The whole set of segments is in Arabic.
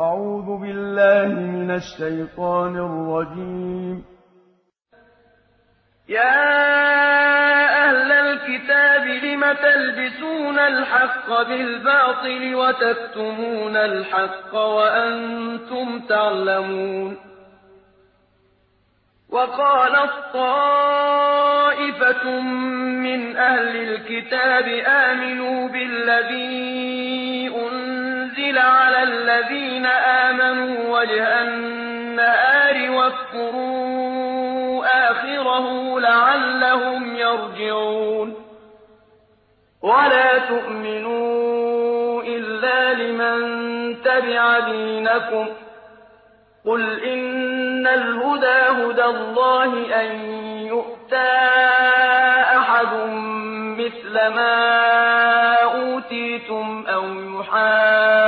أعوذ بالله من الشيطان الرجيم. يا أهل الكتاب لم تلبسون الحق بالباطل وتكتمون الحق وأنتم تعلمون؟ وقالت طائفة من أهل الكتاب آمنوا بالذي على الذين آمنوا وجه النهار واكفروا آخره لعلهم يرجعون ولا تؤمنوا إلا لمن تبع دينكم قل إن الهدى هدى الله أن يؤتى أحد مثل ما أوتيتم أو يحاجوكم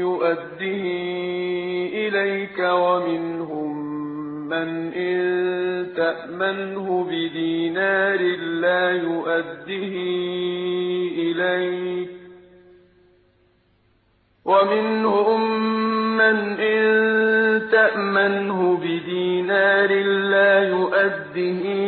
يؤده إليك ومنهم من إن تأمنه بدينار لا يؤده إليك ومنهم من إن تأمنه بدينار لا يؤده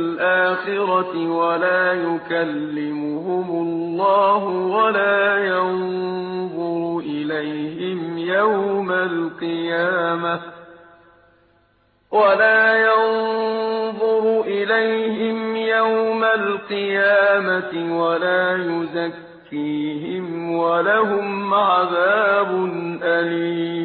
الآخرة ولا يكلمهم الله ولا ينظر إليهم يوم القيامة ولا ينظر إليهم يوم القيامة ولا يزكيهم ولهم عذاب أليم